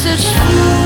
such fools